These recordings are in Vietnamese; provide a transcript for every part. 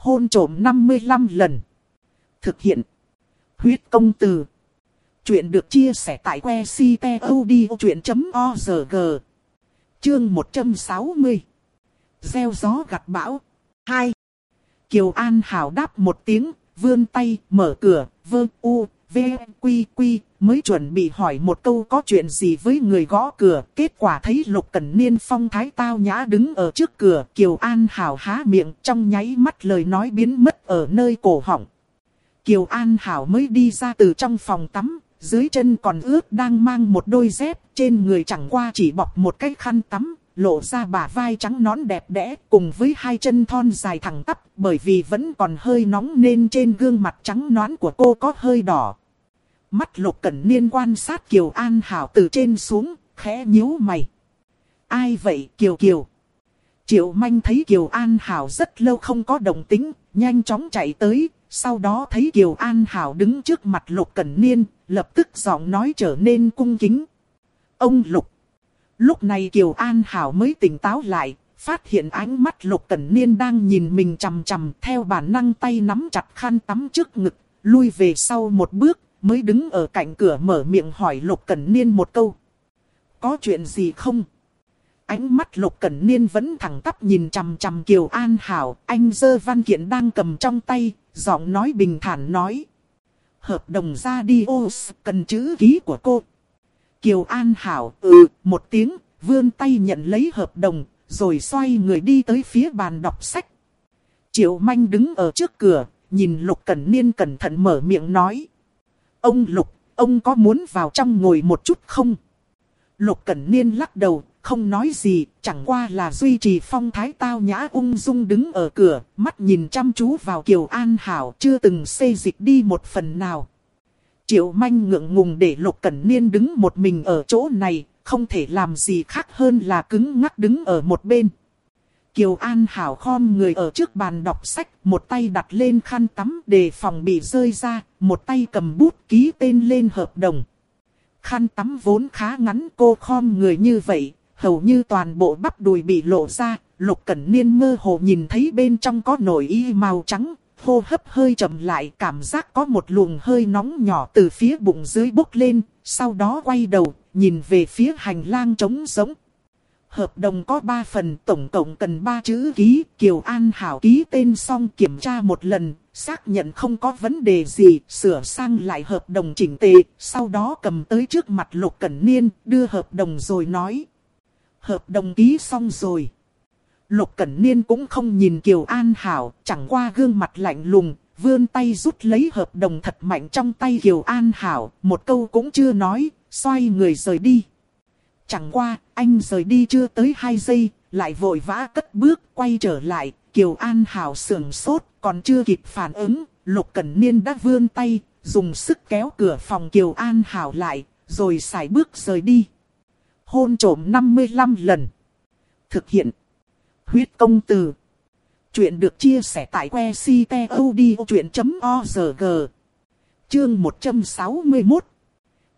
hôn trộm 55 lần. Thực hiện. Huyết công từ. Chuyện được chia sẻ tại que ctod.org. Chương 160. Gieo gió gặt bão. 2. Kiều An Hảo đáp một tiếng, vươn tay, mở cửa, vơ u, v, quy quy, mới chuẩn bị hỏi một câu có chuyện gì với người gõ cửa. Kết quả thấy Lục Cẩn Niên phong thái tao nhã đứng ở trước cửa. Kiều An Hảo há miệng trong nháy mắt lời nói biến mất ở nơi cổ họng. Kiều An Hảo mới đi ra từ trong phòng tắm, dưới chân còn ướt đang mang một đôi dép, trên người chẳng qua chỉ bọc một cái khăn tắm, lộ ra bả vai trắng nón đẹp đẽ cùng với hai chân thon dài thẳng tắp bởi vì vẫn còn hơi nóng nên trên gương mặt trắng nõn của cô có hơi đỏ. Mắt lục cẩn niên quan sát Kiều An Hảo từ trên xuống, khẽ nhíu mày. Ai vậy Kiều Kiều? Triệu Manh thấy Kiều An Hảo rất lâu không có đồng tính, nhanh chóng chạy tới, sau đó thấy Kiều An Hảo đứng trước mặt Lục Cẩn Niên, lập tức giọng nói trở nên cung kính. Ông Lục. Lúc này Kiều An Hảo mới tỉnh táo lại, phát hiện ánh mắt Lục Cẩn Niên đang nhìn mình chằm chằm theo bản năng tay nắm chặt khăn tắm trước ngực, lui về sau một bước, mới đứng ở cạnh cửa mở miệng hỏi Lục Cẩn Niên một câu. Có chuyện gì không? Ánh mắt Lục Cẩn Niên vẫn thẳng tắp nhìn chằm chằm Kiều An Hảo, anh dơ văn kiện đang cầm trong tay, giọng nói bình thản nói. Hợp đồng ra đi ô cần chữ ký của cô. Kiều An Hảo ừ một tiếng, vươn tay nhận lấy hợp đồng, rồi xoay người đi tới phía bàn đọc sách. Triệu Manh đứng ở trước cửa, nhìn Lục Cẩn Niên cẩn thận mở miệng nói. Ông Lục, ông có muốn vào trong ngồi một chút không? Lục Cẩn Niên lắc đầu, không nói gì, chẳng qua là duy trì phong thái tao nhã ung dung đứng ở cửa, mắt nhìn chăm chú vào Kiều An Hảo chưa từng xê dịch đi một phần nào. Triệu manh ngượng ngùng để Lục Cẩn Niên đứng một mình ở chỗ này, không thể làm gì khác hơn là cứng ngắc đứng ở một bên. Kiều An Hảo khom người ở trước bàn đọc sách, một tay đặt lên khăn tắm để phòng bị rơi ra, một tay cầm bút ký tên lên hợp đồng. Khăn tắm vốn khá ngắn cô khom người như vậy, hầu như toàn bộ bắp đùi bị lộ ra, Lục Cẩn Niên mơ hồ nhìn thấy bên trong có nổi y màu trắng, hô hấp hơi chậm lại cảm giác có một luồng hơi nóng nhỏ từ phía bụng dưới bốc lên, sau đó quay đầu, nhìn về phía hành lang trống giống. Hợp đồng có 3 phần, tổng cộng cần 3 chữ ký, Kiều An Hảo ký tên xong kiểm tra một lần, xác nhận không có vấn đề gì, sửa sang lại hợp đồng chỉnh tề, sau đó cầm tới trước mặt Lục Cẩn Niên, đưa hợp đồng rồi nói. Hợp đồng ký xong rồi. Lục Cẩn Niên cũng không nhìn Kiều An Hảo, chẳng qua gương mặt lạnh lùng, vươn tay rút lấy hợp đồng thật mạnh trong tay Kiều An Hảo, một câu cũng chưa nói, xoay người rời đi. Chẳng qua, anh rời đi chưa tới 2 giây, lại vội vã cất bước, quay trở lại, Kiều An Hảo sườn sốt, còn chưa kịp phản ứng, Lục Cẩn Niên đã vươn tay, dùng sức kéo cửa phòng Kiều An Hảo lại, rồi xài bước rời đi. Hôn trổm 55 lần. Thực hiện huyết công từ. Chuyện được chia sẻ tại que ctod.org. Chương 161.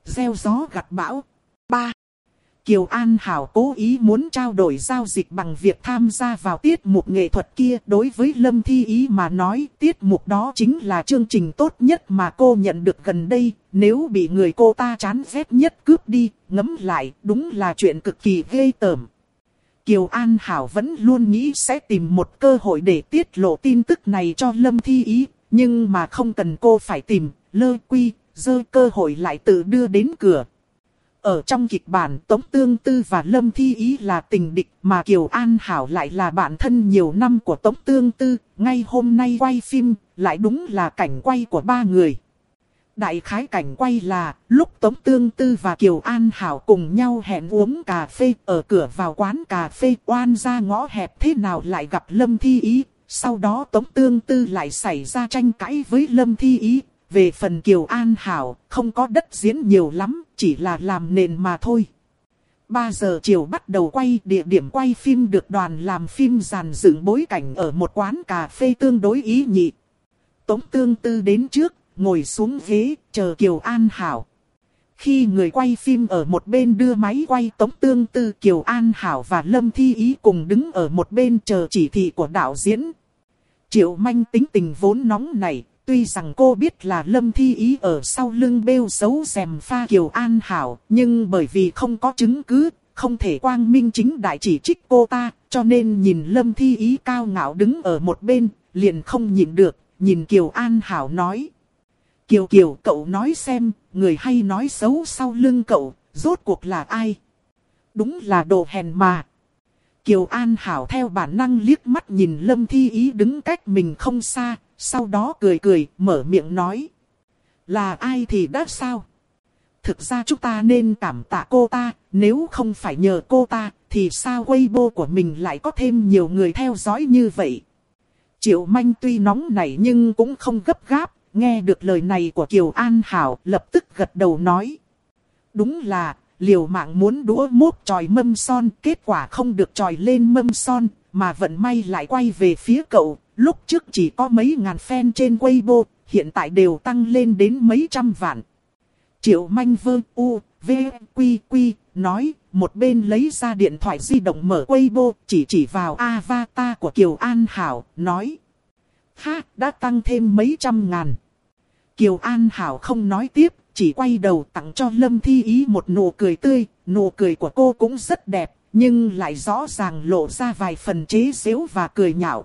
Gieo gió gặt bão. 3. Kiều An Hảo cố ý muốn trao đổi giao dịch bằng việc tham gia vào tiết mục nghệ thuật kia. Đối với Lâm Thi Ý mà nói, tiết mục đó chính là chương trình tốt nhất mà cô nhận được gần đây. Nếu bị người cô ta chán ghét nhất cướp đi, ngấm lại, đúng là chuyện cực kỳ ghê tởm. Kiều An Hảo vẫn luôn nghĩ sẽ tìm một cơ hội để tiết lộ tin tức này cho Lâm Thi Ý, nhưng mà không cần cô phải tìm, lơ quy, rơi cơ hội lại tự đưa đến cửa. Ở trong kịch bản Tống Tương Tư và Lâm Thi Ý là tình địch mà Kiều An Hảo lại là bạn thân nhiều năm của Tống Tương Tư, ngay hôm nay quay phim, lại đúng là cảnh quay của ba người. Đại khái cảnh quay là, lúc Tống Tương Tư và Kiều An Hảo cùng nhau hẹn uống cà phê ở cửa vào quán cà phê oan ra ngõ hẹp thế nào lại gặp Lâm Thi Ý. Sau đó Tống Tương Tư lại xảy ra tranh cãi với Lâm Thi Ý. Về phần Kiều An Hảo, không có đất diễn nhiều lắm, chỉ là làm nền mà thôi. 3 giờ chiều bắt đầu quay, địa điểm quay phim được đoàn làm phim dàn dựng bối cảnh ở một quán cà phê tương đối ý nhị. Tống Tương Tư đến trước, ngồi xuống ghế, chờ Kiều An Hảo. Khi người quay phim ở một bên đưa máy quay tống tương tư Kiều An Hảo và Lâm Thi Ý cùng đứng ở một bên chờ chỉ thị của đạo diễn. Triệu manh tính tình vốn nóng này, tuy rằng cô biết là Lâm Thi Ý ở sau lưng bêu xấu rèm pha Kiều An Hảo, nhưng bởi vì không có chứng cứ, không thể quang minh chính đại chỉ trích cô ta, cho nên nhìn Lâm Thi Ý cao ngạo đứng ở một bên, liền không nhìn được, nhìn Kiều An Hảo nói. Kiều Kiều cậu nói xem, người hay nói xấu sau lưng cậu, rốt cuộc là ai? Đúng là đồ hèn mà. Kiều An Hảo theo bản năng liếc mắt nhìn Lâm Thi Ý đứng cách mình không xa, sau đó cười cười, mở miệng nói. Là ai thì đã sao? Thực ra chúng ta nên cảm tạ cô ta, nếu không phải nhờ cô ta, thì sao Weibo của mình lại có thêm nhiều người theo dõi như vậy? Triệu Manh tuy nóng nảy nhưng cũng không gấp gáp, nghe được lời này của Kiều An Hảo lập tức gật đầu nói. Đúng là, liều mạng muốn đũa mốt tròi mâm son, kết quả không được tròi lên mâm son, mà vận may lại quay về phía cậu. Lúc trước chỉ có mấy ngàn fan trên Weibo, hiện tại đều tăng lên đến mấy trăm vạn. Triệu manh vơ u, v, quy quy, nói, một bên lấy ra điện thoại di động mở Weibo, chỉ chỉ vào avatar của Kiều An Hảo, nói. Ha, đã tăng thêm mấy trăm ngàn. Kiều An Hảo không nói tiếp, chỉ quay đầu tặng cho Lâm Thi Ý một nụ cười tươi, nụ cười của cô cũng rất đẹp, nhưng lại rõ ràng lộ ra vài phần chế xếu và cười nhạo.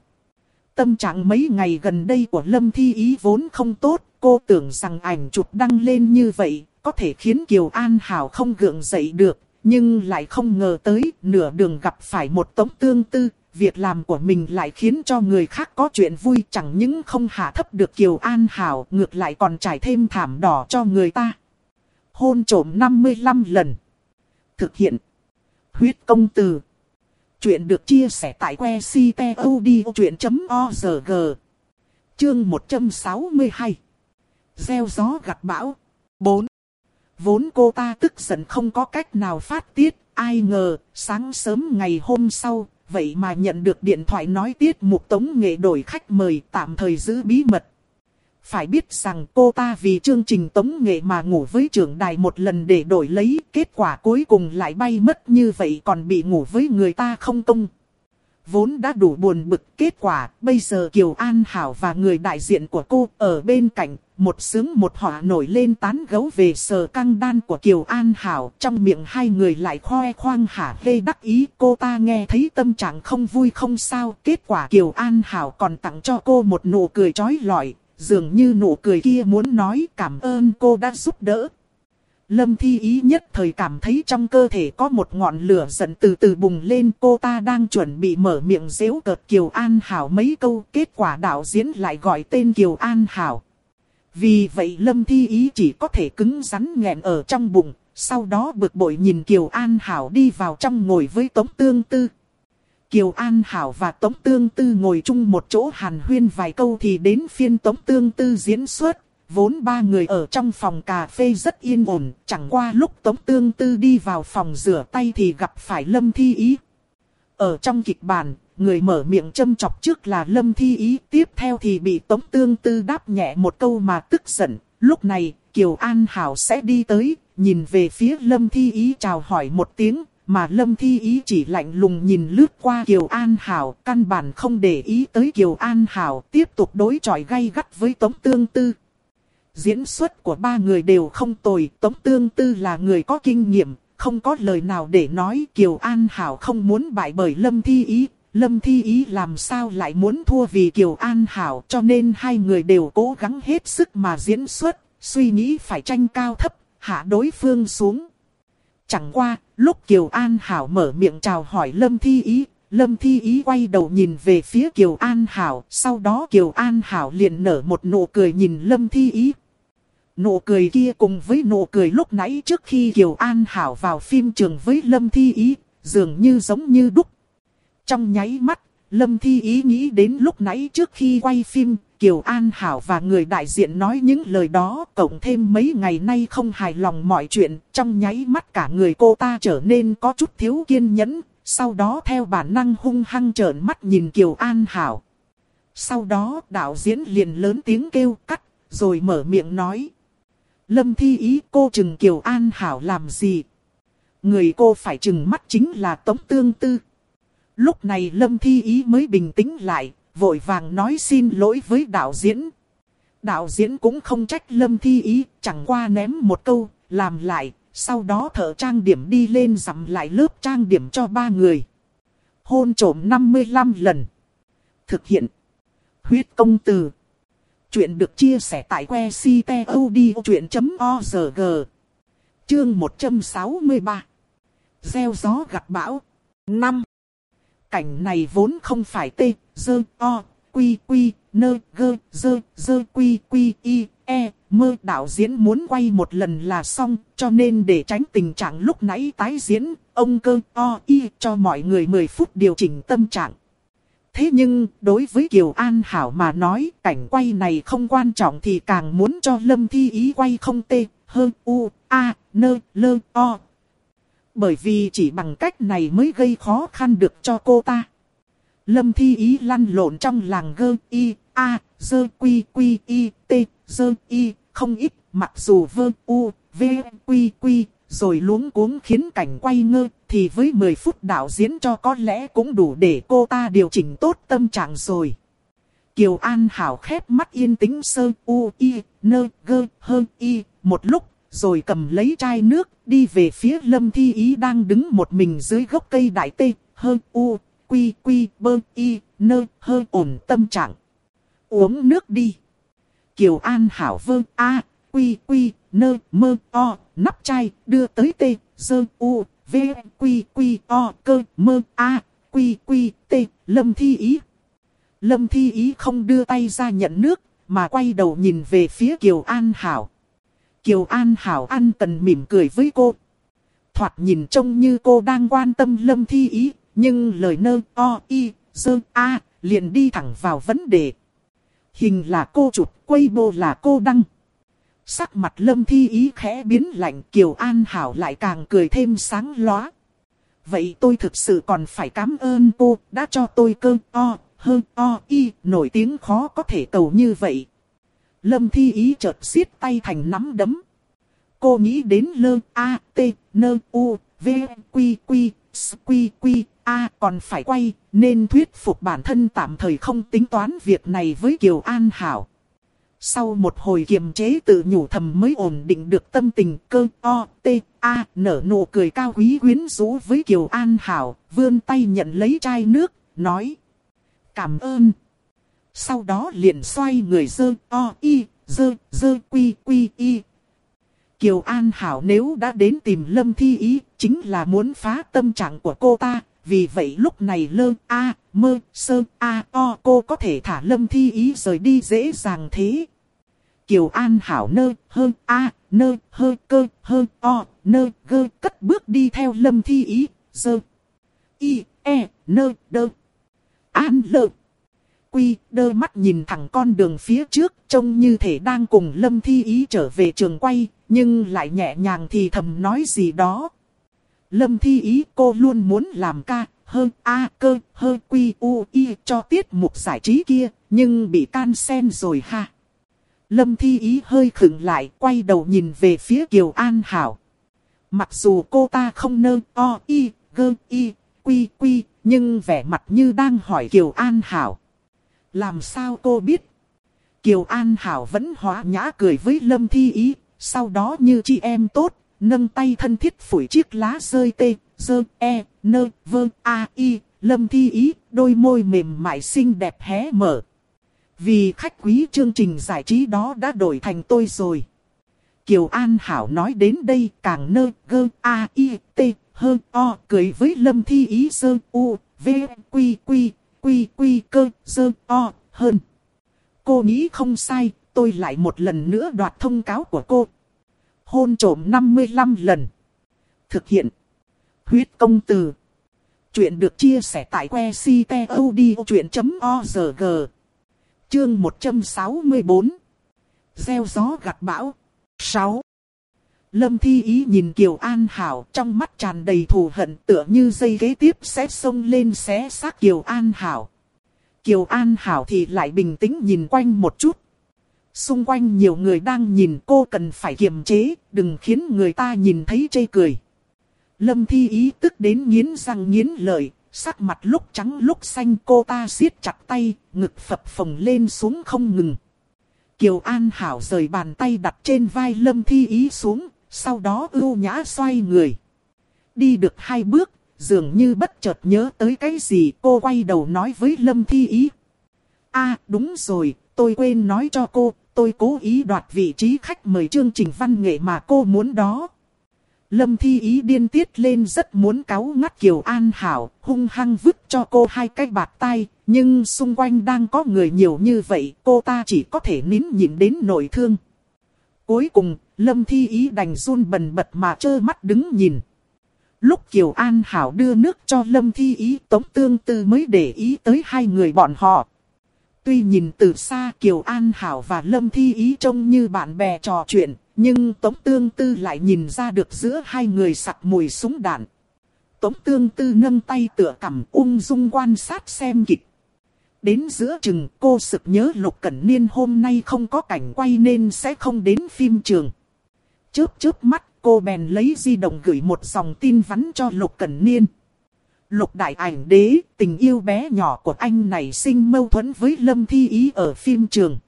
Tâm trạng mấy ngày gần đây của Lâm Thi Ý vốn không tốt, cô tưởng rằng ảnh chụp đăng lên như vậy, có thể khiến Kiều An Hảo không gượng dậy được, nhưng lại không ngờ tới nửa đường gặp phải một tống tương tư, việc làm của mình lại khiến cho người khác có chuyện vui chẳng những không hạ thấp được Kiều An Hảo, ngược lại còn trải thêm thảm đỏ cho người ta. Hôn trổm 55 lần. Thực hiện. Huyết công từ. Chuyện được chia sẻ tại que ctod.org. Chương 162. Gieo gió gặt bão. 4. Vốn cô ta tức giận không có cách nào phát tiết, ai ngờ, sáng sớm ngày hôm sau, vậy mà nhận được điện thoại nói tiết mục tống nghệ đổi khách mời tạm thời giữ bí mật. Phải biết rằng cô ta vì chương trình tống nghệ mà ngủ với trưởng đài một lần để đổi lấy, kết quả cuối cùng lại bay mất như vậy còn bị ngủ với người ta không công vốn đã đủ buồn bực. Kết quả, bây giờ Kiều An Hảo và người đại diện của cô ở bên cạnh, một sướng một họa nổi lên tán gấu về sờ căng đan của Kiều An Hảo. Trong miệng hai người lại khoe khoang hả hê đắc ý. Cô ta nghe thấy tâm trạng không vui không sao. Kết quả Kiều An Hảo còn tặng cho cô một nụ cười trói lọi. Dường như nụ cười kia muốn nói cảm ơn cô đã giúp đỡ. Lâm Thi Ý nhất thời cảm thấy trong cơ thể có một ngọn lửa giận từ từ bùng lên cô ta đang chuẩn bị mở miệng dễu cợt Kiều An Hảo mấy câu kết quả đạo diễn lại gọi tên Kiều An Hảo. Vì vậy Lâm Thi Ý chỉ có thể cứng rắn nghẹn ở trong bụng, sau đó bực bội nhìn Kiều An Hảo đi vào trong ngồi với Tống Tương Tư. Kiều An Hảo và Tống Tương Tư ngồi chung một chỗ hàn huyên vài câu thì đến phiên Tống Tương Tư diễn xuất. Vốn ba người ở trong phòng cà phê rất yên ổn, chẳng qua lúc Tống Tương Tư đi vào phòng rửa tay thì gặp phải Lâm Thi Ý. Ở trong kịch bản, người mở miệng châm chọc trước là Lâm Thi Ý, tiếp theo thì bị Tống Tương Tư đáp nhẹ một câu mà tức giận. Lúc này, Kiều An Hảo sẽ đi tới, nhìn về phía Lâm Thi Ý chào hỏi một tiếng, mà Lâm Thi Ý chỉ lạnh lùng nhìn lướt qua Kiều An Hảo, căn bản không để ý tới Kiều An Hảo, tiếp tục đối chọi gay gắt với Tống Tương Tư. Diễn xuất của ba người đều không tồi, Tống Tương Tư là người có kinh nghiệm, không có lời nào để nói Kiều An Hảo không muốn bại bởi Lâm Thi Ý. Lâm Thi Ý làm sao lại muốn thua vì Kiều An Hảo cho nên hai người đều cố gắng hết sức mà diễn xuất, suy nghĩ phải tranh cao thấp, hạ đối phương xuống. Chẳng qua, lúc Kiều An Hảo mở miệng chào hỏi Lâm Thi Ý, Lâm Thi Ý quay đầu nhìn về phía Kiều An Hảo, sau đó Kiều An Hảo liền nở một nụ cười nhìn Lâm Thi Ý, Nụ cười kia cùng với nụ cười lúc nãy trước khi Kiều An Hảo vào phim trường với Lâm Thi Ý, dường như giống như đúc. Trong nháy mắt, Lâm Thi Ý nghĩ đến lúc nãy trước khi quay phim, Kiều An Hảo và người đại diện nói những lời đó, cộng thêm mấy ngày nay không hài lòng mọi chuyện, trong nháy mắt cả người cô ta trở nên có chút thiếu kiên nhẫn, sau đó theo bản năng hung hăng trợn mắt nhìn Kiều An Hảo. Sau đó đạo diễn liền lớn tiếng kêu cắt, rồi mở miệng nói. Lâm thi ý cô chừng Kiều An Hảo làm gì? Người cô phải chừng mắt chính là Tống Tương Tư. Lúc này Lâm thi ý mới bình tĩnh lại, vội vàng nói xin lỗi với đạo diễn. Đạo diễn cũng không trách Lâm Thi Ý, chẳng qua ném một câu, làm lại, sau đó thợ trang điểm đi lên dặm lại lớp trang điểm cho ba người. Hôn trổm 55 lần. Thực hiện. Huyết công từ. Chuyện được chia sẻ tại que ctod.org. Chương 163. Gieo gió gặt bão. 5. Cảnh này vốn không phải tê, dơ, o, quy, quy, nơ, gơ, dơ, dơ, quy, quy, y, e, mơ đạo diễn muốn quay một lần là xong, cho nên để tránh tình trạng lúc nãy tái diễn, ông cơ o y cho mọi người 10 phút điều chỉnh tâm trạng. Thế nhưng, đối với Kiều An Hảo mà nói, cảnh quay này không quan trọng thì càng muốn cho Lâm Thi Ý quay không tê, hơn u, a, nơ, lơ, o. Bởi vì chỉ bằng cách này mới gây khó khăn được cho cô ta. Lâm Thi Ý lăn lộn trong làng gơ, y, a, dơ, quy, quy, y, t, dơ, y, không ít, mặc dù vơ, u, v, quy, quy, rồi luống cuống khiến cảnh quay ngơ, thì với 10 phút đạo diễn cho có lẽ cũng đủ để cô ta điều chỉnh tốt tâm trạng rồi. Kiều An Hảo khép mắt yên tĩnh sơ u y nơ gơ hơ y một lúc, rồi cầm lấy chai nước đi về phía Lâm Thi Ý đang đứng một mình dưới gốc cây đại tê hơ u quy quy bơ y nơ hơ ổn tâm trạng. Uống nước đi. Kiều An Hảo vơ a quy quy nơ mơ o nắp chai đưa tới tê dơ u v quy quy o cơ mơ a quy quy tê, lâm thi ý. Lâm thi ý không đưa tay ra nhận nước mà quay đầu nhìn về phía Kiều An Hảo. Kiều An Hảo an tần mỉm cười với cô. Thoạt nhìn trông như cô đang quan tâm lâm thi ý, nhưng lời nơ o y dơ a liền đi thẳng vào vấn đề. Hình là cô chụp, quay bô là cô đăng. Sắc mặt lâm thi ý khẽ biến lạnh Kiều An Hảo lại càng cười thêm sáng lóa. Vậy tôi thực sự còn phải cảm ơn cô đã cho tôi cơ o, hơn o, y, nổi tiếng khó có thể cầu như vậy. Lâm thi ý chợt siết tay thành nắm đấm. Cô nghĩ đến lơ a, t, n u, v, quy, quy, s, quy, quy, a còn phải quay, nên thuyết phục bản thân tạm thời không tính toán việc này với Kiều An Hảo. Sau một hồi kiềm chế tự nhủ thầm mới ổn định được tâm tình cơ o, t, a, nở nụ cười cao quý quyến rũ với Kiều An Hảo, vươn tay nhận lấy chai nước, nói. Cảm ơn. Sau đó liền xoay người dơ o, y, dơ, dơ, quy, quy, y. Kiều An Hảo nếu đã đến tìm Lâm Thi Ý, chính là muốn phá tâm trạng của cô ta, vì vậy lúc này lơ a mơ sơ a o cô có thể thả lâm thi ý rời đi dễ dàng thế. Kiều An hảo nơ hơ a nơ hơ cơ hơ o nơ gơ cất bước đi theo lâm thi ý dơ. Y e nơ đơ. An lơ. Quy đơ mắt nhìn thẳng con đường phía trước trông như thể đang cùng lâm thi ý trở về trường quay nhưng lại nhẹ nhàng thì thầm nói gì đó. Lâm thi ý cô luôn muốn làm ca, hơn A cơ, hơi quy u y cho tiết mục giải trí kia, nhưng bị can sen rồi ha. Lâm thi ý hơi khựng lại, quay đầu nhìn về phía Kiều An Hảo. Mặc dù cô ta không nơ o y, gơ y, quy quy, nhưng vẻ mặt như đang hỏi Kiều An Hảo. Làm sao cô biết? Kiều An Hảo vẫn hóa nhã cười với Lâm Thi Ý, sau đó như chị em tốt, nâng tay thân thiết phủi chiếc lá rơi tê, dơ, e, nơ, vơ, a, y, lâm thi ý, đôi môi mềm mại xinh đẹp hé mở. Vì khách quý chương trình giải trí đó đã đổi thành tôi rồi. Kiều An Hảo nói đến đây càng nơ, gơ, a, y, t, hơ, o, cười với lâm thi ý dơ, u, v, quy, quy, quy, quy, cơ, dơ, o, hơn. Cô nghĩ không sai, tôi lại một lần nữa đoạt thông cáo của cô, hôn trổm 55 lần. Thực hiện. Huyết công từ. Chuyện được chia sẻ tại que ctod.org. Chương 164. Gieo gió gặt bão. 6. Lâm Thi Ý nhìn Kiều An Hảo trong mắt tràn đầy thù hận tựa như dây ghế tiếp sẽ xông lên xé xác Kiều An Hảo. Kiều An Hảo thì lại bình tĩnh nhìn quanh một chút. Xung quanh nhiều người đang nhìn cô cần phải kiềm chế, đừng khiến người ta nhìn thấy chê cười. Lâm Thi ý tức đến nghiến răng nghiến lợi, sắc mặt lúc trắng lúc xanh cô ta siết chặt tay, ngực phập phồng lên xuống không ngừng. Kiều An Hảo rời bàn tay đặt trên vai Lâm Thi Ý xuống, sau đó ưu nhã xoay người. Đi được hai bước, dường như bất chợt nhớ tới cái gì cô quay đầu nói với Lâm Thi Ý. a đúng rồi, tôi quên nói cho cô, tôi cố ý đoạt vị trí khách mời chương trình văn nghệ mà cô muốn đó. Lâm Thi Ý điên tiết lên rất muốn cáu ngắt Kiều An Hảo, hung hăng vứt cho cô hai cái bạt tay, nhưng xung quanh đang có người nhiều như vậy, cô ta chỉ có thể nín nhịn đến nội thương. Cuối cùng, Lâm Thi Ý đành run bần bật mà trơ mắt đứng nhìn. Lúc Kiều An Hảo đưa nước cho Lâm Thi Ý, Tống Tương Tư mới để ý tới hai người bọn họ. Tuy nhìn từ xa Kiều An Hảo và Lâm Thi Ý trông như bạn bè trò chuyện, nhưng Tống Tương Tư lại nhìn ra được giữa hai người sặc mùi súng đạn. Tống Tương Tư nâng tay tựa cằm ung dung quan sát xem kịch. Đến giữa chừng cô sực nhớ Lục Cẩn Niên hôm nay không có cảnh quay nên sẽ không đến phim trường. Chớp chớp mắt cô bèn lấy di động gửi một dòng tin vắn cho Lục Cẩn Niên. Lục đại ảnh đế, tình yêu bé nhỏ của anh này sinh mâu thuẫn với Lâm Thi Ý ở phim trường.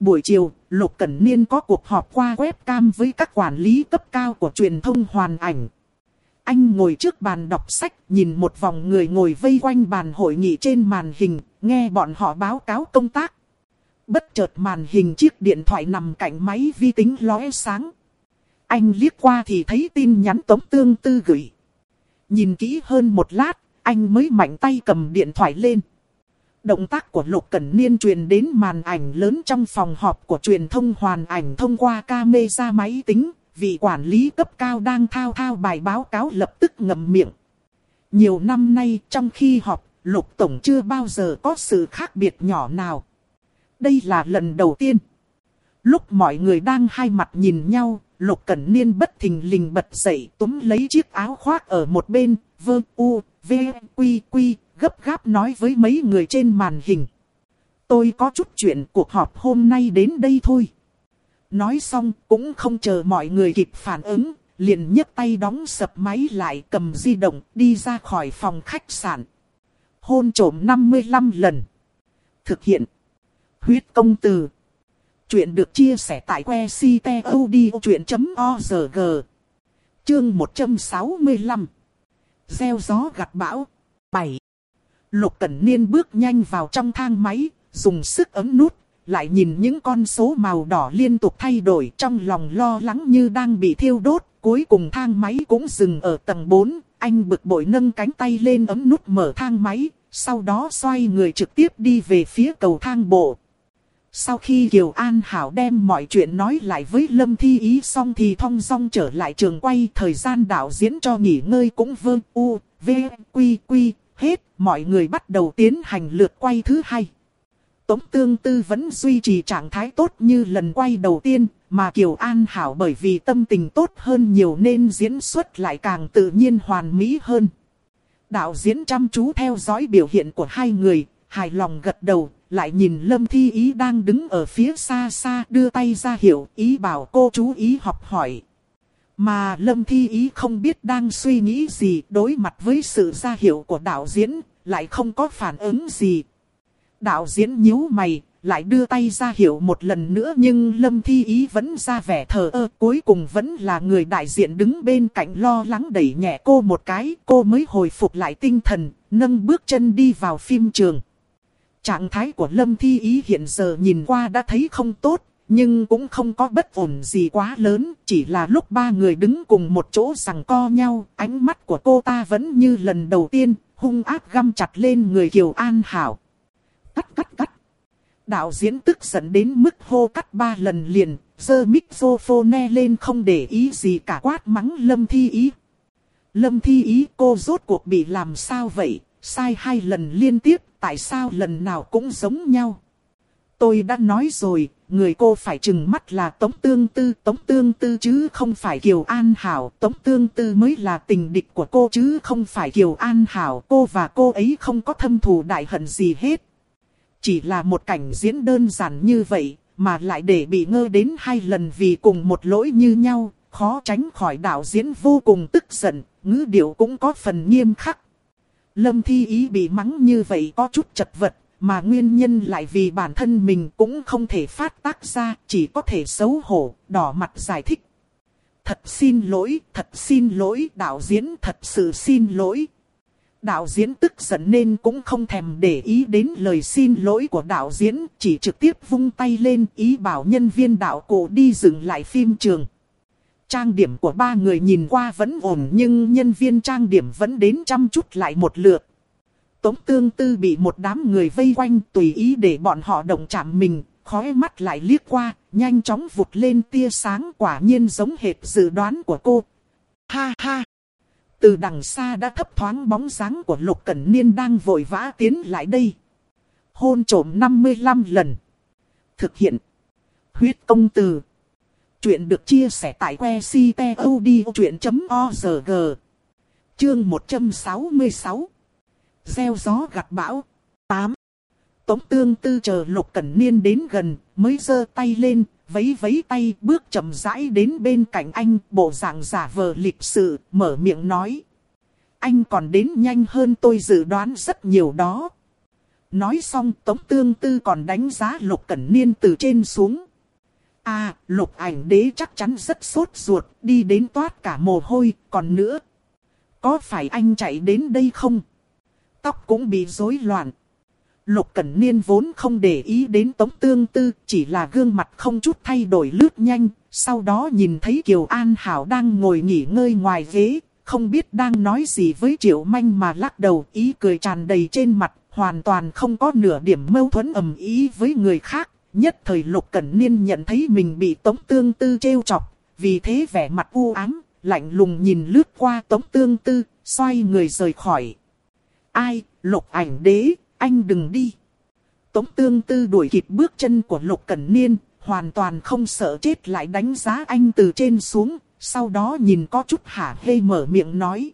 Buổi chiều, Lục Cẩn Niên có cuộc họp qua webcam với các quản lý cấp cao của truyền thông hoàn ảnh. Anh ngồi trước bàn đọc sách, nhìn một vòng người ngồi vây quanh bàn hội nghị trên màn hình, nghe bọn họ báo cáo công tác. Bất chợt màn hình chiếc điện thoại nằm cạnh máy vi tính lóe sáng. Anh liếc qua thì thấy tin nhắn tống tương tư gửi. Nhìn kỹ hơn một lát, anh mới mạnh tay cầm điện thoại lên. Động tác của Lục Cẩn Niên truyền đến màn ảnh lớn trong phòng họp của truyền thông hoàn ảnh thông qua camera máy tính. Vị quản lý cấp cao đang thao thao bài báo cáo lập tức ngậm miệng. Nhiều năm nay trong khi họp, Lục Tổng chưa bao giờ có sự khác biệt nhỏ nào. Đây là lần đầu tiên. Lúc mọi người đang hai mặt nhìn nhau, Lục Cẩn Niên bất thình lình bật dậy túm lấy chiếc áo khoác ở một bên, vơ u, v, quy quy, gấp gáp nói với mấy người trên màn hình. Tôi có chút chuyện cuộc họp hôm nay đến đây thôi. Nói xong cũng không chờ mọi người kịp phản ứng, liền nhấc tay đóng sập máy lại cầm di động đi ra khỏi phòng khách sạn. Hôn trổm 55 lần. Thực hiện. Huyết công từ. Chuyện được chia sẻ tại que ctod.org. Chương 165. Gieo gió gặt bão. 7. Lục Cẩn Niên bước nhanh vào trong thang máy, dùng sức ấm nút, lại nhìn những con số màu đỏ liên tục thay đổi trong lòng lo lắng như đang bị thiêu đốt. Cuối cùng thang máy cũng dừng ở tầng 4, anh bực bội nâng cánh tay lên ấm nút mở thang máy, sau đó xoay người trực tiếp đi về phía cầu thang bộ. Sau khi Kiều An Hảo đem mọi chuyện nói lại với Lâm Thi Ý xong thì thong dong trở lại trường quay thời gian đạo diễn cho nghỉ ngơi cũng vương u, v, quy quy, hết, mọi người bắt đầu tiến hành lượt quay thứ hai. Tống Tương Tư vẫn duy trì trạng thái tốt như lần quay đầu tiên, mà Kiều An Hảo bởi vì tâm tình tốt hơn nhiều nên diễn xuất lại càng tự nhiên hoàn mỹ hơn. Đạo diễn chăm chú theo dõi biểu hiện của hai người, hài lòng gật đầu, lại nhìn Lâm Thi Ý đang đứng ở phía xa xa đưa tay ra hiệu ý bảo cô chú ý học hỏi. Mà Lâm Thi Ý không biết đang suy nghĩ gì đối mặt với sự ra hiệu của đạo diễn, lại không có phản ứng gì. Đạo diễn nhíu mày, lại đưa tay ra hiệu một lần nữa nhưng Lâm Thi Ý vẫn ra vẻ thờ ơ. Cuối cùng vẫn là người đại diện đứng bên cạnh lo lắng đẩy nhẹ cô một cái, cô mới hồi phục lại tinh thần, nâng bước chân đi vào phim trường. Trạng thái của Lâm Thi Ý hiện giờ nhìn qua đã thấy không tốt, nhưng cũng không có bất ổn gì quá lớn, chỉ là lúc ba người đứng cùng một chỗ sằng co nhau, ánh mắt của cô ta vẫn như lần đầu tiên, hung ác găm chặt lên người Kiều An Hảo. Cắt cắt cắt. Đạo diễn tức giận đến mức hô cắt ba lần liền, dơ mixophone lên không để ý gì cả quát mắng Lâm Thi Ý. Lâm Thi Ý cô rốt cuộc bị làm sao vậy, sai hai lần liên tiếp, tại sao lần nào cũng giống nhau. Tôi đã nói rồi, người cô phải chừng mắt là Tống Tương Tư, Tống Tương Tư chứ không phải Kiều An Hảo, Tống Tương Tư mới là tình địch của cô chứ không phải Kiều An Hảo, cô và cô ấy không có thâm thù đại hận gì hết. Chỉ là một cảnh diễn đơn giản như vậy, mà lại để bị ngơ đến hai lần vì cùng một lỗi như nhau, khó tránh khỏi đạo diễn vô cùng tức giận, ngữ điệu cũng có phần nghiêm khắc. Lâm Thi Ý bị mắng như vậy có chút chật vật, mà nguyên nhân lại vì bản thân mình cũng không thể phát tác ra, chỉ có thể xấu hổ, đỏ mặt giải thích. Thật xin lỗi, thật xin lỗi, đạo diễn thật sự xin lỗi. Đạo diễn tức giận nên cũng không thèm để ý đến lời xin lỗi của đạo diễn, chỉ trực tiếp vung tay lên ý bảo nhân viên đạo cổ đi dừng lại phim trường. Trang điểm của ba người nhìn qua vẫn ổn nhưng nhân viên trang điểm vẫn đến chăm chút lại một lượt. Tống tương tư bị một đám người vây quanh tùy ý để bọn họ động chạm mình, khói mắt lại liếc qua, nhanh chóng vụt lên tia sáng quả nhiên giống hệt dự đoán của cô. Ha ha! Từ đằng xa đã thấp thoáng bóng dáng của Lục Cẩn Niên đang vội vã tiến lại đây. Hôn trổm 55 lần. Thực hiện. Huyết công từ. Chuyện được chia sẻ tại que ctod.org. Chương 166. Gieo gió gặt bão. 8. Tống tương tư chờ Lục Cẩn Niên đến gần, mới giơ tay lên, vấy vấy tay bước chậm rãi đến bên cạnh anh, bộ dạng giả vờ lịch sự, mở miệng nói. Anh còn đến nhanh hơn tôi dự đoán rất nhiều đó. Nói xong Tống Tương Tư còn đánh giá Lục Cẩn Niên từ trên xuống. À, Lục ảnh đế chắc chắn rất sốt ruột, đi đến toát cả mồ hôi, còn nữa. Có phải anh chạy đến đây không? Tóc cũng bị rối loạn. Lục Cẩn Niên vốn không để ý đến Tống Tương Tư, chỉ là gương mặt không chút thay đổi lướt nhanh, sau đó nhìn thấy Kiều An Hảo đang ngồi nghỉ ngơi ngoài ghế, không biết đang nói gì với Triệu Manh mà lắc đầu, ý cười tràn đầy trên mặt, hoàn toàn không có nửa điểm mâu thuẫn ầm ý với người khác. Nhất thời Lục Cẩn Niên nhận thấy mình bị Tống Tương Tư trêu chọc, vì thế vẻ mặt u ám, lạnh lùng nhìn lướt qua Tống Tương Tư, xoay người rời khỏi. Ai, Lục ảnh đế, anh đừng đi. Tống tương tư đuổi kịp bước chân của Lục Cẩn Niên, hoàn toàn không sợ chết lại đánh giá anh từ trên xuống, sau đó nhìn có chút hả hê mở miệng nói.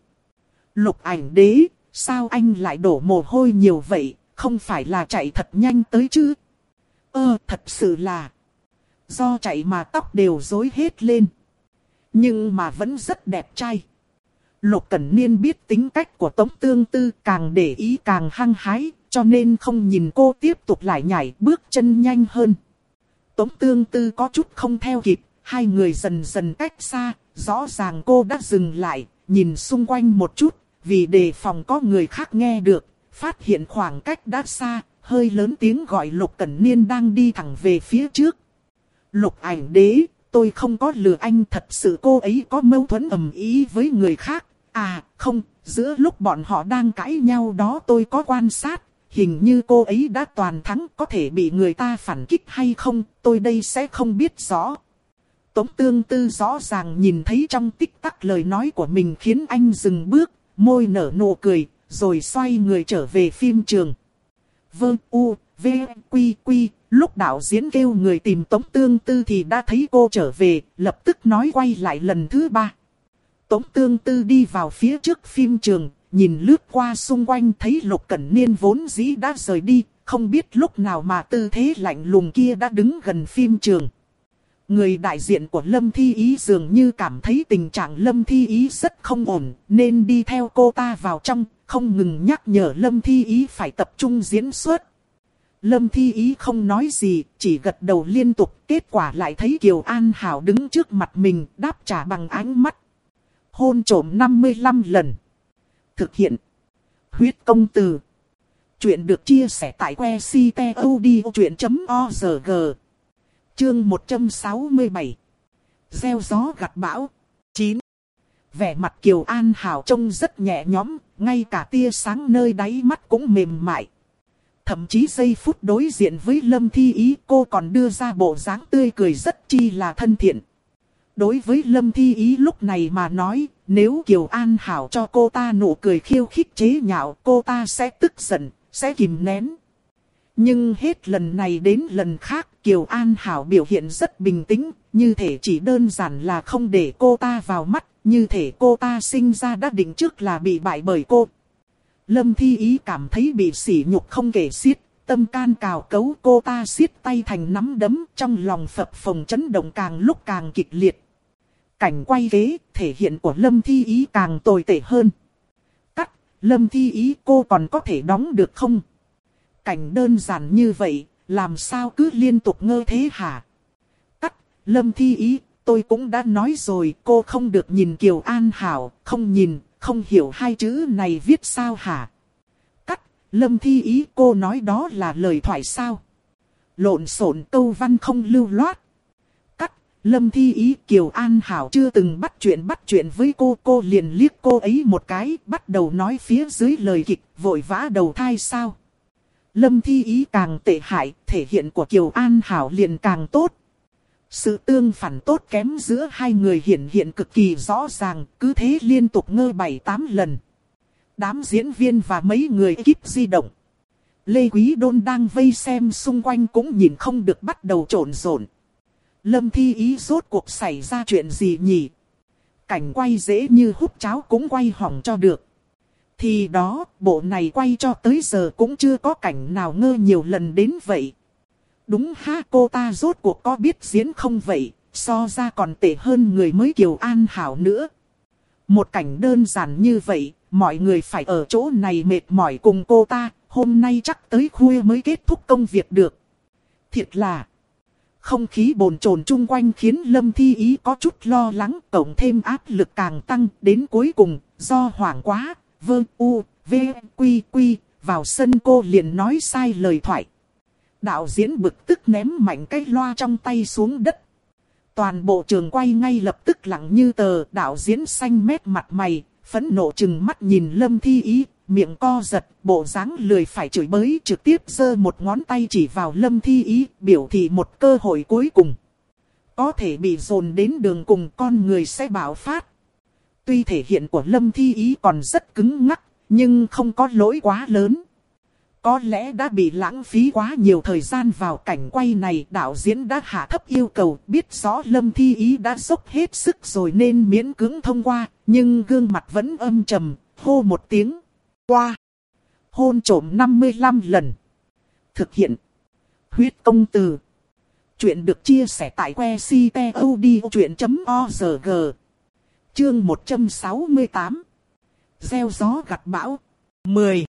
Lục ảnh đế, sao anh lại đổ mồ hôi nhiều vậy, không phải là chạy thật nhanh tới chứ? Ơ, thật sự là... Do chạy mà tóc đều rối hết lên. Nhưng mà vẫn rất đẹp trai. Lục Cẩn Niên biết tính cách của Tống Tương Tư càng để ý càng hăng hái, cho nên không nhìn cô tiếp tục lại nhảy bước chân nhanh hơn. Tống Tương Tư có chút không theo kịp, hai người dần dần cách xa, rõ ràng cô đã dừng lại, nhìn xung quanh một chút, vì đề phòng có người khác nghe được, phát hiện khoảng cách đã xa, hơi lớn tiếng gọi Lục Cẩn Niên đang đi thẳng về phía trước. Lục ảnh đế, tôi không có lừa anh thật sự cô ấy có mâu thuẫn ầm ý với người khác, À, không, giữa lúc bọn họ đang cãi nhau đó tôi có quan sát, hình như cô ấy đã toàn thắng có thể bị người ta phản kích hay không, tôi đây sẽ không biết rõ. Tống tương tư rõ ràng nhìn thấy trong tích tắc lời nói của mình khiến anh dừng bước, môi nở nụ cười, rồi xoay người trở về phim trường. Vơ u, v, quy quy, lúc đạo diễn kêu người tìm tống tương tư thì đã thấy cô trở về, lập tức nói quay lại lần thứ ba. Tống tương tư đi vào phía trước phim trường, nhìn lướt qua xung quanh thấy Lục Cẩn Niên vốn dĩ đã rời đi, không biết lúc nào mà tư thế lạnh lùng kia đã đứng gần phim trường. Người đại diện của Lâm Thi Ý dường như cảm thấy tình trạng Lâm Thi Ý rất không ổn, nên đi theo cô ta vào trong, không ngừng nhắc nhở Lâm Thi Ý phải tập trung diễn xuất. Lâm Thi Ý không nói gì, chỉ gật đầu liên tục, kết quả lại thấy Kiều An Hảo đứng trước mặt mình, đáp trả bằng ánh mắt hôn trổm 55 lần. Thực hiện. Huyết công từ. Chuyện được chia sẻ tại que ctod.org. Chương 167. Gieo gió gặt bão. 9. Vẻ mặt Kiều An Hảo trông rất nhẹ nhõm, ngay cả tia sáng nơi đáy mắt cũng mềm mại. Thậm chí giây phút đối diện với Lâm Thi Ý cô còn đưa ra bộ dáng tươi cười rất chi là thân thiện. Đối với Lâm Thi Ý lúc này mà nói, nếu Kiều An Hảo cho cô ta nụ cười khiêu khích chế nhạo, cô ta sẽ tức giận, sẽ kìm nén. Nhưng hết lần này đến lần khác, Kiều An Hảo biểu hiện rất bình tĩnh, như thể chỉ đơn giản là không để cô ta vào mắt, như thể cô ta sinh ra đã định trước là bị bại bởi cô. Lâm Thi Ý cảm thấy bị sỉ nhục không kể xiết, tâm can cào cấu cô ta siết tay thành nắm đấm trong lòng phập phồng chấn động càng lúc càng kịch liệt cảnh quay ghế, thể hiện của Lâm Thi Ý càng tồi tệ hơn. Cắt, Lâm Thi Ý cô còn có thể đóng được không? Cảnh đơn giản như vậy, làm sao cứ liên tục ngơ thế hả? Cắt, Lâm Thi Ý, tôi cũng đã nói rồi cô không được nhìn Kiều An Hảo, không nhìn, không hiểu hai chữ này viết sao hả? Cắt, Lâm Thi Ý cô nói đó là lời thoại sao? Lộn xộn câu văn không lưu loát. Cắt, Lâm Thi Ý Kiều An Hảo chưa từng bắt chuyện bắt chuyện với cô, cô liền liếc cô ấy một cái, bắt đầu nói phía dưới lời kịch, vội vã đầu thai sao? Lâm Thi Ý càng tệ hại, thể hiện của Kiều An Hảo liền càng tốt. Sự tương phản tốt kém giữa hai người hiện hiện cực kỳ rõ ràng, cứ thế liên tục ngơ bảy tám lần. Đám diễn viên và mấy người ekip di động. Lê Quý Đôn đang vây xem xung quanh cũng nhìn không được bắt đầu trộn rộn. Lâm Thi Ý rốt cuộc xảy ra chuyện gì nhỉ? Cảnh quay dễ như hút cháo cũng quay hỏng cho được. Thì đó, bộ này quay cho tới giờ cũng chưa có cảnh nào ngơ nhiều lần đến vậy. Đúng ha cô ta rốt cuộc có biết diễn không vậy, so ra còn tệ hơn người mới Kiều An Hảo nữa. Một cảnh đơn giản như vậy, mọi người phải ở chỗ này mệt mỏi cùng cô ta, hôm nay chắc tới khuya mới kết thúc công việc được. Thiệt là, không khí bồn chồn chung quanh khiến Lâm Thi Ý có chút lo lắng, cộng thêm áp lực càng tăng, đến cuối cùng, do hoảng quá, vơ u, v, quy quy, vào sân cô liền nói sai lời thoại. Đạo diễn bực tức ném mạnh cái loa trong tay xuống đất. Toàn bộ trường quay ngay lập tức lặng như tờ, đạo diễn xanh mét mặt mày, phẫn nộ chừng mắt nhìn Lâm Thi Ý, miệng co giật, bộ dáng lười phải chửi bới trực tiếp giơ một ngón tay chỉ vào Lâm Thi Ý, biểu thị một cơ hội cuối cùng. Có thể bị dồn đến đường cùng con người sẽ bạo phát. Tuy thể hiện của Lâm Thi Ý còn rất cứng ngắc, nhưng không có lỗi quá lớn. Có lẽ đã bị lãng phí quá nhiều thời gian vào cảnh quay này, đạo diễn đã hạ thấp yêu cầu, biết rõ Lâm Thi Ý đã dốc hết sức rồi nên miễn cưỡng thông qua, nhưng gương mặt vẫn âm trầm, hô một tiếng, qua. Hôn trổm 55 lần. Thực hiện. Huyết công từ. Chuyện được chia sẻ tại que ctod.org. Chương 168. Gieo gió gặt bão. 10.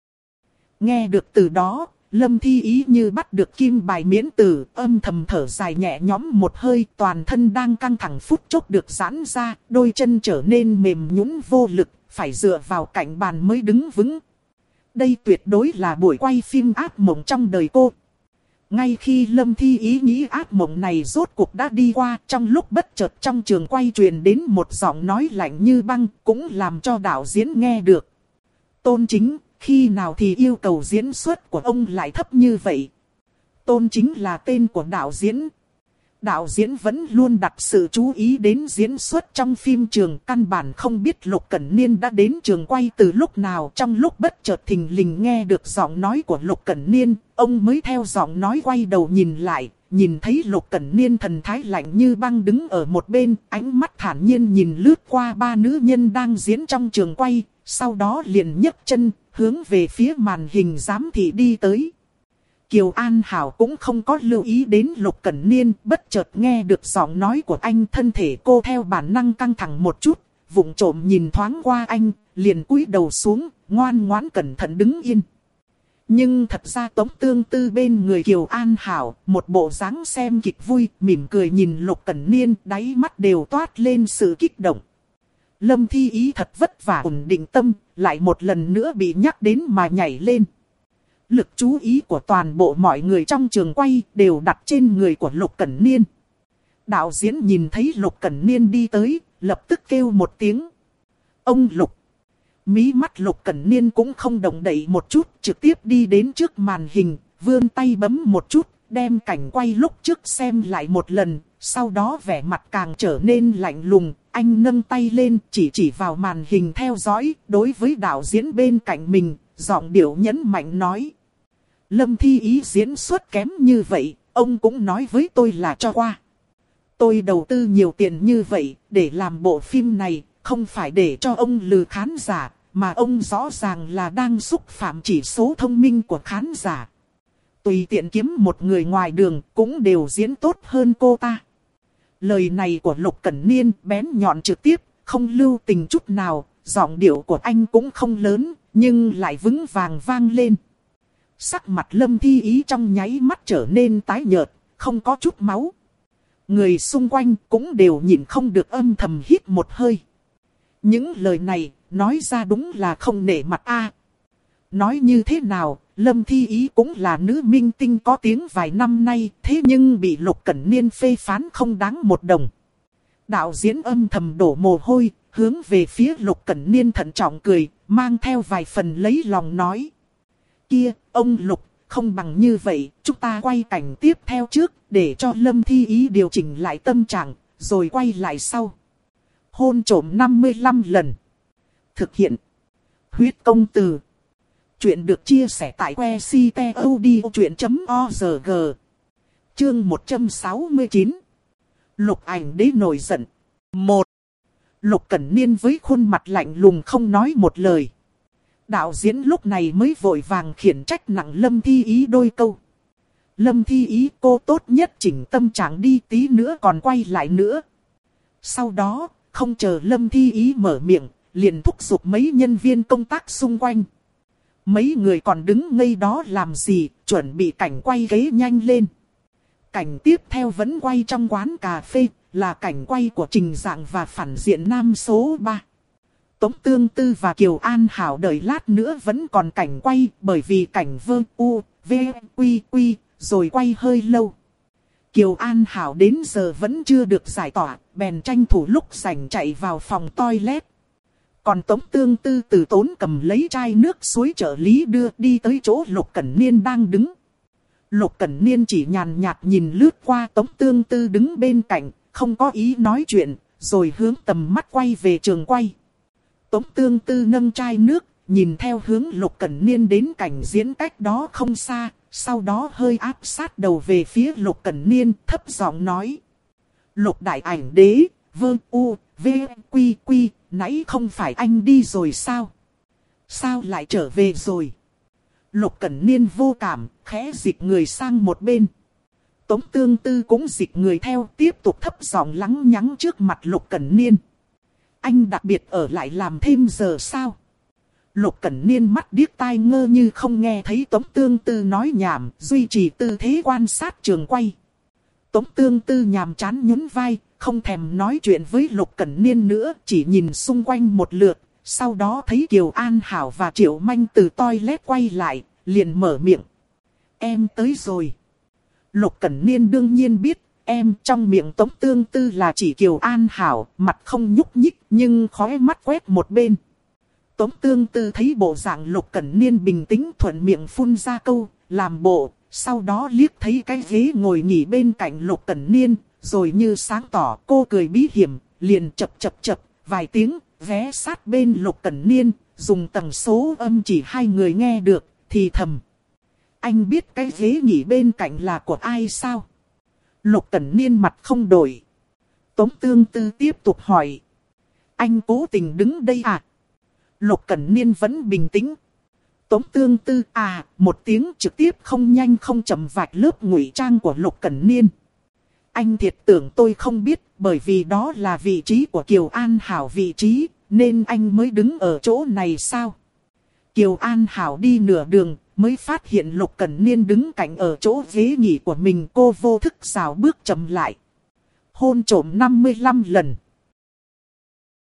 Nghe được từ đó, Lâm Thi Ý như bắt được kim bài miễn tử, âm thầm thở dài nhẹ nhõm một hơi, toàn thân đang căng thẳng phút chốc được giãn ra, đôi chân trở nên mềm nhũn vô lực, phải dựa vào cạnh bàn mới đứng vững. Đây tuyệt đối là buổi quay phim ác mộng trong đời cô. Ngay khi Lâm Thi ý nghĩ ác mộng này rốt cuộc đã đi qua, trong lúc bất chợt trong trường quay truyền đến một giọng nói lạnh như băng, cũng làm cho đạo diễn nghe được. Tôn chính, khi nào thì yêu cầu diễn xuất của ông lại thấp như vậy? Tôn chính là tên của đạo diễn. Đạo diễn vẫn luôn đặt sự chú ý đến diễn xuất trong phim trường căn bản không biết Lục Cẩn Niên đã đến trường quay từ lúc nào trong lúc bất chợt thình lình nghe được giọng nói của Lục Cẩn Niên, ông mới theo giọng nói quay đầu nhìn lại, nhìn thấy Lục Cẩn Niên thần thái lạnh như băng đứng ở một bên, ánh mắt thản nhiên nhìn lướt qua ba nữ nhân đang diễn trong trường quay, sau đó liền nhấc chân, hướng về phía màn hình giám thị đi tới. Kiều An Hảo cũng không có lưu ý đến Lục Cẩn Niên, bất chợt nghe được giọng nói của anh thân thể cô theo bản năng căng thẳng một chút, vụng trộm nhìn thoáng qua anh, liền cúi đầu xuống, ngoan ngoãn cẩn thận đứng yên. Nhưng thật ra Tống Tương Tư bên người Kiều An Hảo, một bộ dáng xem kịch vui, mỉm cười nhìn Lục Cẩn Niên, đáy mắt đều toát lên sự kích động. Lâm Thi Ý thật vất vả ổn định tâm, lại một lần nữa bị nhắc đến mà nhảy lên. Lực chú ý của toàn bộ mọi người trong trường quay đều đặt trên người của Lục Cẩn Niên. Đạo diễn nhìn thấy Lục Cẩn Niên đi tới, lập tức kêu một tiếng. Ông Lục. Mí mắt Lục Cẩn Niên cũng không động đậy một chút, trực tiếp đi đến trước màn hình, vươn tay bấm một chút, đem cảnh quay lúc trước xem lại một lần, sau đó vẻ mặt càng trở nên lạnh lùng, anh nâng tay lên chỉ chỉ vào màn hình theo dõi, đối với đạo diễn bên cạnh mình, giọng điệu nhấn mạnh nói. Lâm Thi Ý diễn xuất kém như vậy, ông cũng nói với tôi là cho qua. Tôi đầu tư nhiều tiền như vậy để làm bộ phim này, không phải để cho ông lừa khán giả, mà ông rõ ràng là đang xúc phạm chỉ số thông minh của khán giả. Tùy tiện kiếm một người ngoài đường cũng đều diễn tốt hơn cô ta. Lời này của Lục Cẩn Niên bén nhọn trực tiếp, không lưu tình chút nào, giọng điệu của anh cũng không lớn, nhưng lại vững vàng vang lên. Sắc mặt lâm thi ý trong nháy mắt trở nên tái nhợt, không có chút máu. Người xung quanh cũng đều nhìn không được âm thầm hít một hơi. Những lời này, nói ra đúng là không nể mặt a. Nói như thế nào, Lâm Thi Ý cũng là nữ minh tinh có tiếng vài năm nay, thế nhưng bị Lục Cẩn Niên phê phán không đáng một đồng. Đạo diễn âm thầm đổ mồ hôi, hướng về phía Lục Cẩn Niên thận trọng cười, mang theo vài phần lấy lòng nói. Kia, ông Lục, không bằng như vậy, chúng ta quay cảnh tiếp theo trước, để cho Lâm Thi Ý điều chỉnh lại tâm trạng, rồi quay lại sau. Hôn trổm 55 lần. Thực hiện. Huyết công từ. Chuyện được chia sẻ tại que ctod.org. Chương 169. Lục ảnh đế nổi giận. 1. Lục Cẩn Niên với khuôn mặt lạnh lùng không nói một lời. Đạo diễn lúc này mới vội vàng khiển trách nặng Lâm Thi Ý đôi câu. Lâm Thi Ý cô tốt nhất chỉnh tâm trạng đi tí nữa còn quay lại nữa. Sau đó, không chờ Lâm Thi Ý mở miệng, liền thúc giục mấy nhân viên công tác xung quanh. Mấy người còn đứng ngây đó làm gì, chuẩn bị cảnh quay ghế nhanh lên. Cảnh tiếp theo vẫn quay trong quán cà phê, là cảnh quay của Trình Dạng và phản diện nam số 3. Tống Tương Tư và Kiều An Hảo đợi lát nữa vẫn còn cảnh quay bởi vì cảnh vơ u, v, quy quy, rồi quay hơi lâu. Kiều An Hảo đến giờ vẫn chưa được giải tỏa, bèn tranh thủ lúc rảnh chạy vào phòng toilet. Còn Tống Tương Tư từ tốn cầm lấy chai nước suối trợ lý đưa đi tới chỗ Lục Cẩn Niên đang đứng. Lục Cẩn Niên chỉ nhàn nhạt nhìn lướt qua Tống Tương Tư đứng bên cạnh, không có ý nói chuyện, rồi hướng tầm mắt quay về trường quay. Tống Tương Tư nâng chai nước, nhìn theo hướng Lục Cẩn Niên đến cảnh diễn cách đó không xa, sau đó hơi áp sát đầu về phía Lục Cẩn Niên, thấp giọng nói. Lục Đại Ảnh Đế, Vương U, V, Quy, Quy, nãy không phải anh đi rồi sao? Sao lại trở về rồi? Lục Cẩn Niên vô cảm, khẽ dịch người sang một bên. Tống Tương Tư cũng dịch người theo tiếp tục thấp giọng lắng nhắng trước mặt Lục Cẩn Niên. Anh đặc biệt ở lại làm thêm giờ sao? Lục Cẩn Niên mắt điếc tai ngơ như không nghe thấy Tống Tương Tư nói nhảm, duy trì tư thế quan sát trường quay. Tống Tương Tư nhàm chán nhún vai, không thèm nói chuyện với Lục Cẩn Niên nữa, chỉ nhìn xung quanh một lượt, sau đó thấy Kiều An Hảo và Triệu Manh từ toilet quay lại, liền mở miệng. Em tới rồi. Lục Cẩn Niên đương nhiên biết, em trong miệng Tống Tương Tư là chỉ Kiều An Hảo, mặt không nhúc nhích, nhưng khóe mắt quét một bên. Tống Tương Tư thấy bộ dạng Lục Cẩn Niên bình tĩnh thuận miệng phun ra câu, làm bộ, sau đó liếc thấy cái ghế ngồi nghỉ bên cạnh Lục Cẩn Niên, rồi như sáng tỏ cô cười bí hiểm, liền chập chập chập, vài tiếng, ghé sát bên Lục Cẩn Niên, dùng tầng số âm chỉ hai người nghe được, thì thầm. Anh biết cái ghế nghỉ bên cạnh là của ai sao? Lục Cẩn Niên mặt không đổi. Tống Tương Tư tiếp tục hỏi. Anh cố tình đứng đây à? Lục Cẩn Niên vẫn bình tĩnh. Tống Tương Tư à, một tiếng trực tiếp không nhanh không chậm vạch lớp ngụy trang của Lục Cẩn Niên. Anh thiệt tưởng tôi không biết, bởi vì đó là vị trí của Kiều An Hảo vị trí, nên anh mới đứng ở chỗ này sao? Kiều An Hảo đi nửa đường, mới phát hiện Lục Cẩn Niên đứng cạnh ở chỗ ghế nghỉ của mình cô vô thức xào bước chậm lại. Hôn trổm 55 lần.